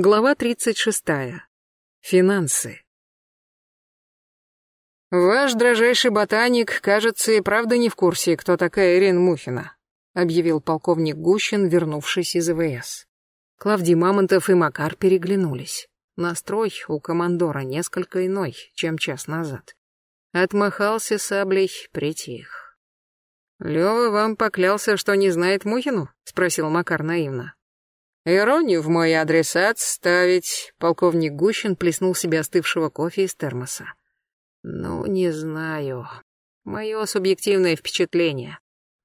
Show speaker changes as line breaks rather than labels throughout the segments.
Глава 36. Финансы. «Ваш дрожайший ботаник, кажется, и правда не в курсе, кто такая Ирина Мухина», объявил полковник Гущин, вернувшись из ИВС. Клавдий Мамонтов и Макар переглянулись. Настрой у командора несколько иной, чем час назад. Отмахался саблей, притих. «Лёва вам поклялся, что не знает Мухину?» — спросил Макар наивно. Иронию в мой адрес отставить. Полковник Гущин плеснул себе остывшего кофе из термоса. Ну, не знаю. Мое субъективное впечатление.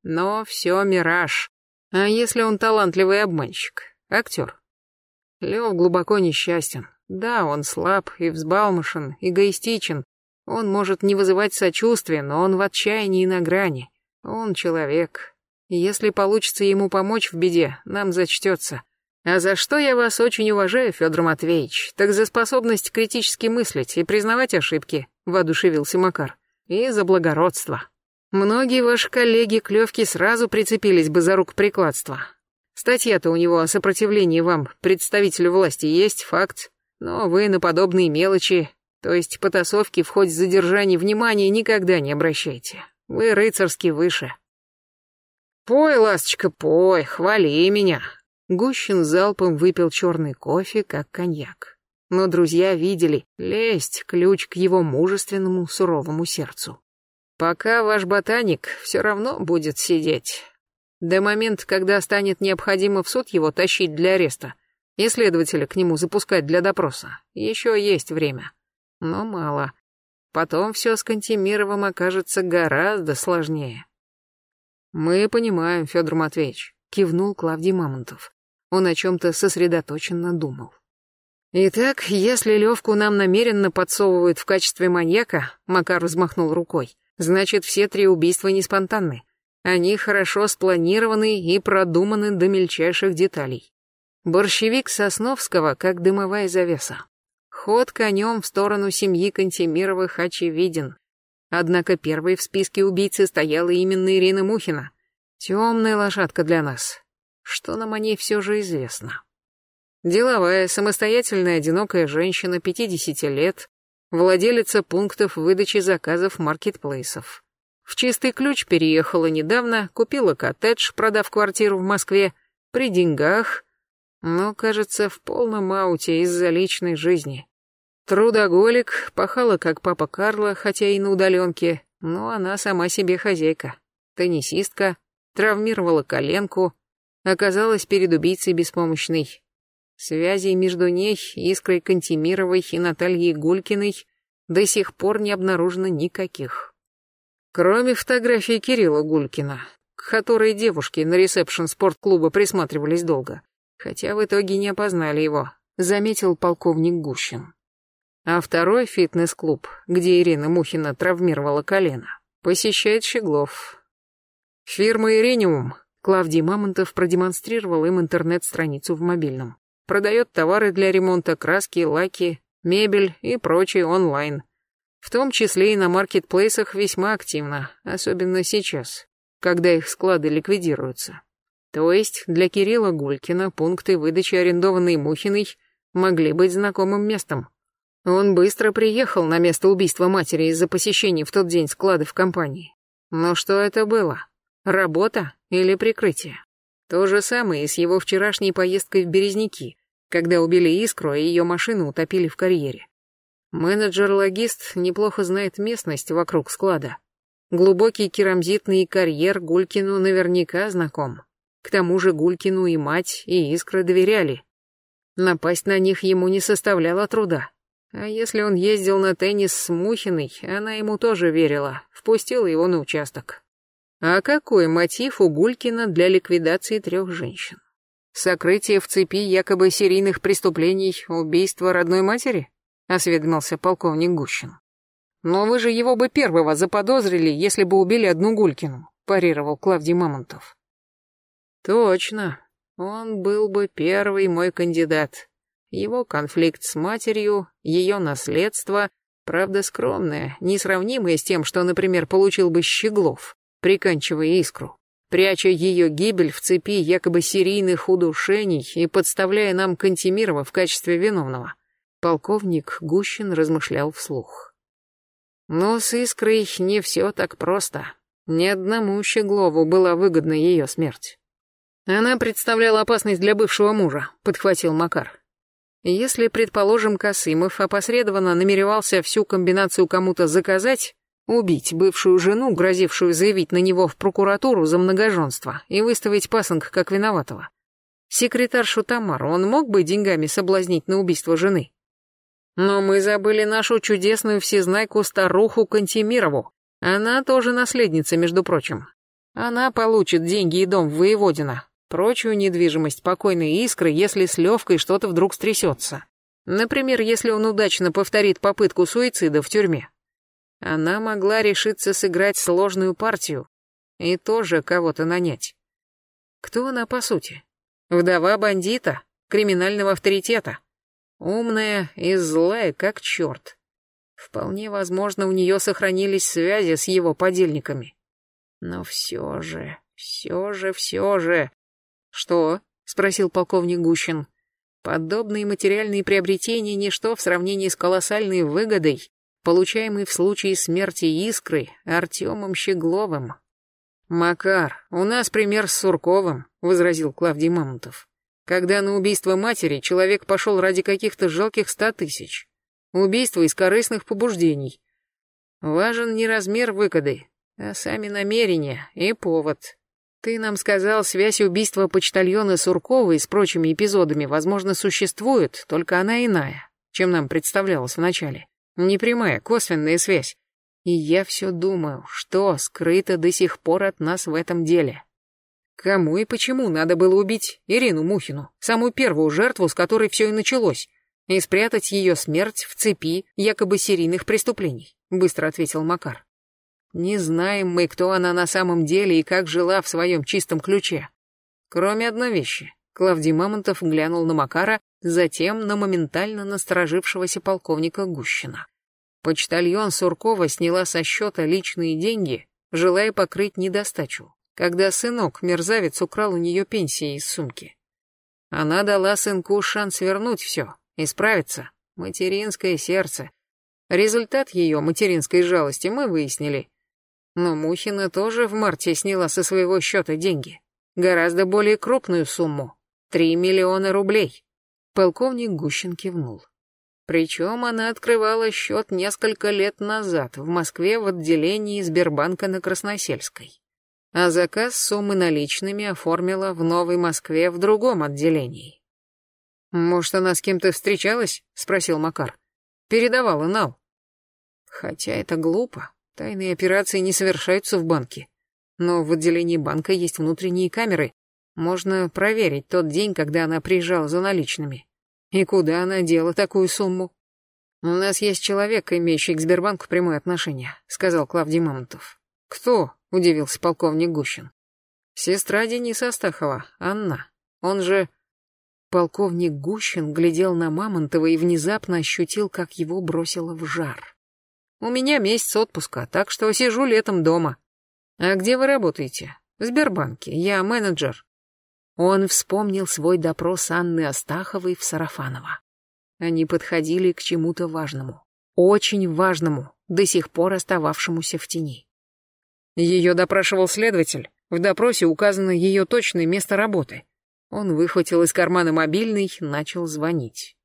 Но все мираж. А если он талантливый обманщик? Актер? Лев глубоко несчастен. Да, он слаб и взбалмошен, эгоистичен. Он может не вызывать сочувствия, но он в отчаянии на грани. Он человек. Если получится ему помочь в беде, нам зачтется. А за что я вас очень уважаю, Федор Матвеевич, так за способность критически мыслить и признавать ошибки, воодушевился Макар. И за благородство. Многие ваши коллеги клевки сразу прицепились бы за рукоприкладство. Статья-то у него о сопротивлении вам, представителю власти, есть факт. Но вы на подобные мелочи, то есть потасовки в ходе задержания внимания никогда не обращайте. Вы рыцарски выше. Пой, ласточка, пой, хвали меня, Гущин залпом выпил черный кофе, как коньяк. Но друзья видели, лесть — ключ к его мужественному, суровому сердцу. Пока ваш ботаник все равно будет сидеть. До момента, когда станет необходимо в суд его тащить для ареста, и следователя к нему запускать для допроса, еще есть время. Но мало. Потом все с Кантемировым окажется гораздо сложнее. Мы понимаем, Федор Матвеевич кивнул Клавдий Мамонтов. Он о чем-то сосредоточенно думал. «Итак, если Левку нам намеренно подсовывают в качестве маньяка», Макар взмахнул рукой, «значит, все три убийства не спонтанны. Они хорошо спланированы и продуманы до мельчайших деталей. Борщевик Сосновского, как дымовая завеса. Ход конем в сторону семьи Кантемировых очевиден. Однако первой в списке убийцы стояла именно Ирина Мухина. Темная лошадка для нас. Что нам о ней все же известно? Деловая, самостоятельная, одинокая женщина, 50 лет, владелица пунктов выдачи заказов маркетплейсов. В чистый ключ переехала недавно, купила коттедж, продав квартиру в Москве, при деньгах, но, кажется, в полном ауте из-за личной жизни. Трудоголик, пахала как папа Карла, хотя и на удаленке, но она сама себе хозяйка. Теннисистка, травмировала коленку, оказалась перед убийцей беспомощной. Связей между ней, Искрой Кантемировой и Натальей Гулькиной до сих пор не обнаружено никаких. Кроме фотографии Кирилла Гулькина, к которой девушки на ресепшн спортклуба присматривались долго, хотя в итоге не опознали его, заметил полковник Гущин. А второй фитнес-клуб, где Ирина Мухина травмировала колено, посещает Щеглов, Фирма «Ирениум». Клавдий Мамонтов продемонстрировал им интернет-страницу в мобильном. Продает товары для ремонта, краски, лаки, мебель и прочее онлайн. В том числе и на маркетплейсах весьма активно, особенно сейчас, когда их склады ликвидируются. То есть для Кирилла Гулькина пункты выдачи арендованной Мухиной могли быть знакомым местом. Он быстро приехал на место убийства матери из-за посещения в тот день склады в компании. Но что это было? Работа или прикрытие? То же самое и с его вчерашней поездкой в Березники, когда убили Искру, и ее машину утопили в карьере. Менеджер-логист неплохо знает местность вокруг склада. Глубокий керамзитный карьер Гулькину наверняка знаком. К тому же Гулькину и мать, и Искра доверяли. Напасть на них ему не составляло труда. А если он ездил на теннис с Мухиной, она ему тоже верила, впустила его на участок. А какой мотив у Гулькина для ликвидации трех женщин? Сокрытие в цепи якобы серийных преступлений убийства родной матери? Осведомился полковник Гущин. Но вы же его бы первого заподозрили, если бы убили одну Гулькину, парировал Клавдий Мамонтов. Точно, он был бы первый мой кандидат. Его конфликт с матерью, ее наследство, правда скромное, несравнимое с тем, что, например, получил бы Щеглов приканчивая искру. пряча ее гибель в цепи якобы серийных удушений и подставляя нам Кантемирова в качестве виновного. Полковник Гущин размышлял вслух. Но с Искрой не все так просто. Ни одному Щеглову была выгодна ее смерть. Она представляла опасность для бывшего мужа, подхватил Макар. Если, предположим, Касымов опосредованно намеревался всю комбинацию кому-то заказать, Убить бывшую жену, грозившую заявить на него в прокуратуру за многоженство и выставить пасынка как виноватого. Секретаршу Тамару он мог бы деньгами соблазнить на убийство жены? Но мы забыли нашу чудесную всезнайку-старуху Кантемирову. Она тоже наследница, между прочим. Она получит деньги и дом в Воеводино, прочую недвижимость покойной искры, если с Левкой что-то вдруг стрясется. Например, если он удачно повторит попытку суицида в тюрьме. Она могла решиться сыграть сложную партию и тоже кого-то нанять. Кто она по сути? Вдова бандита, криминального авторитета. Умная и злая, как черт. Вполне возможно, у нее сохранились связи с его подельниками. Но все же, все же, все же... Что? Спросил полковник Гущин. Подобные материальные приобретения ничто в сравнении с колоссальной выгодой, получаемый в случае смерти Искры Артемом Щегловым. «Макар, у нас пример с Сурковым», — возразил Клавдий Мамонтов. «Когда на убийство матери человек пошел ради каких-то жалких ста тысяч. Убийство из корыстных побуждений. Важен не размер выгоды, а сами намерения и повод. Ты нам сказал, связь убийства почтальона Сурковой с прочими эпизодами, возможно, существует, только она иная, чем нам представлялось вначале. Непрямая, косвенная связь. И я все думаю, что скрыто до сих пор от нас в этом деле. Кому и почему надо было убить Ирину Мухину, самую первую жертву, с которой все и началось, и спрятать ее смерть в цепи якобы серийных преступлений, быстро ответил Макар. Не знаем мы, кто она на самом деле и как жила в своем чистом ключе. Кроме одной вещи. Клавдий Мамонтов глянул на Макара, затем на моментально насторожившегося полковника Гущина. Почтальон Суркова сняла со счета личные деньги, желая покрыть недостачу, когда сынок, мерзавец, украл у нее пенсии из сумки. Она дала сынку шанс вернуть все, исправиться. Материнское сердце. Результат ее материнской жалости мы выяснили. Но Мухина тоже в марте сняла со своего счета деньги. Гораздо более крупную сумму. Три миллиона рублей. Полковник Гущин кивнул. Причем она открывала счет несколько лет назад в Москве в отделении Сбербанка на Красносельской. А заказ суммы наличными оформила в Новой Москве в другом отделении. «Может, она с кем-то встречалась?» — спросил Макар. «Передавала Нал». Хотя это глупо. Тайные операции не совершаются в банке. Но в отделении банка есть внутренние камеры, можно проверить тот день, когда она приезжала за наличными. И куда она дела такую сумму? У нас есть человек, имеющий к Сбербанку прямое отношение, сказал Клавдий Мамонтов. Кто? удивился полковник Гущин. Сестра Дениса Астахова, Анна. Он же... Полковник Гущин глядел на Мамонтова и внезапно ощутил, как его бросило в жар. «У меня месяц отпуска, так что сижу летом дома. А где вы работаете?» «В Сбербанке. Я менеджер». Он вспомнил свой допрос Анны Астаховой в Сарафаново. Они подходили к чему-то важному, очень важному, до сих пор остававшемуся в тени. Ее допрашивал следователь. В допросе указано ее точное место работы. Он выхватил из кармана мобильный, начал звонить.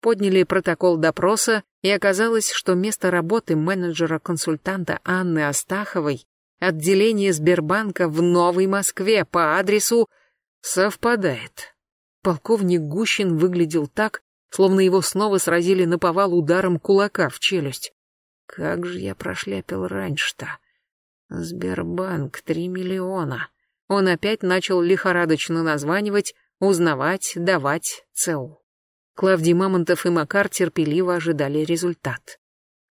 Подняли протокол допроса, и оказалось, что место работы менеджера-консультанта Анны Астаховой отделение Сбербанка в Новой Москве по адресу Совпадает. Полковник Гущин выглядел так, словно его снова сразили на повал ударом кулака в челюсть. Как же я прошляпил раньше-то? Сбербанк, три миллиона. Он опять начал лихорадочно названивать, узнавать, давать ЦУ. Клавдий Мамонтов и Макар терпеливо ожидали результат.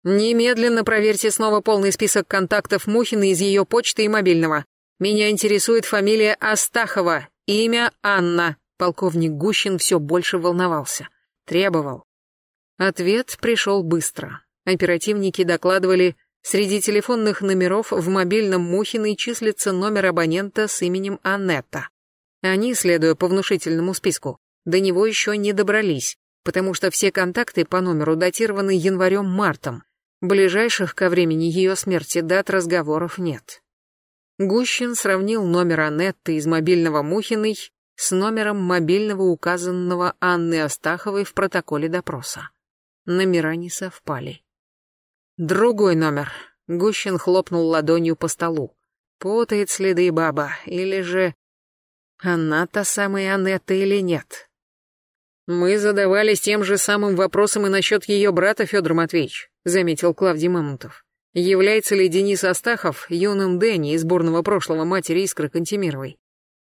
«Немедленно проверьте снова полный список контактов Мухиной из ее почты и мобильного. Меня интересует фамилия Астахова, Имя Анна. Полковник Гущин все больше волновался. Требовал. Ответ пришел быстро. Оперативники докладывали Среди телефонных номеров в мобильном Мухиной числится номер абонента с именем Аннетта. Они, следуя по внушительному списку, до него еще не добрались, потому что все контакты по номеру датированы январем-мартом. Ближайших ко времени ее смерти дат разговоров нет. Гущин сравнил номер Аннетты из мобильного Мухиной с номером мобильного указанного Анны Астаховой в протоколе допроса. Номера не совпали. Другой номер. Гущин хлопнул ладонью по столу. Путает следы баба, или же... Она та самая Анетта или нет? Мы задавались тем же самым вопросом и насчет ее брата, Федор Матвеевич, заметил Клавдий Мамонтов. Является ли Денис Астахов юным Дэнни из бурного прошлого матери Искры Кантемировой?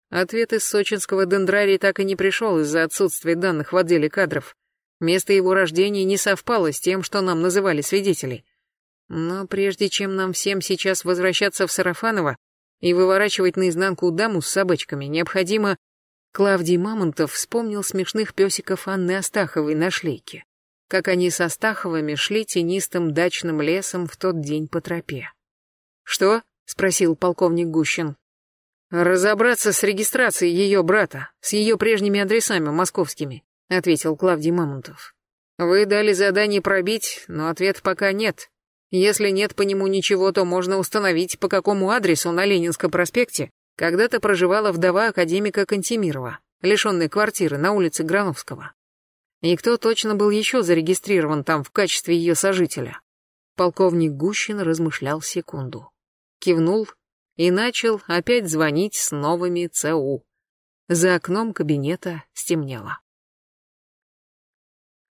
Ответ из сочинского дендрария так и не пришел из-за отсутствия данных в отделе кадров. Место его рождения не совпало с тем, что нам называли свидетели. Но прежде чем нам всем сейчас возвращаться в Сарафаново и выворачивать наизнанку даму с собачками, необходимо... Клавдий Мамонтов вспомнил смешных песиков Анны Астаховой на шлейке, как они с Астаховыми шли тенистым дачным лесом в тот день по тропе. «Что?» — спросил полковник Гущин. «Разобраться с регистрацией ее брата, с ее прежними адресами московскими», — ответил Клавдий Мамонтов. «Вы дали задание пробить, но ответ пока нет. Если нет по нему ничего, то можно установить, по какому адресу на Ленинском проспекте когда-то проживала вдова академика Кантемирова, лишенной квартиры на улице Грановского. И кто точно был еще зарегистрирован там в качестве ее сожителя? Полковник Гущин размышлял секунду. Кивнул и начал опять звонить с новыми ЦУ. За окном кабинета стемнело.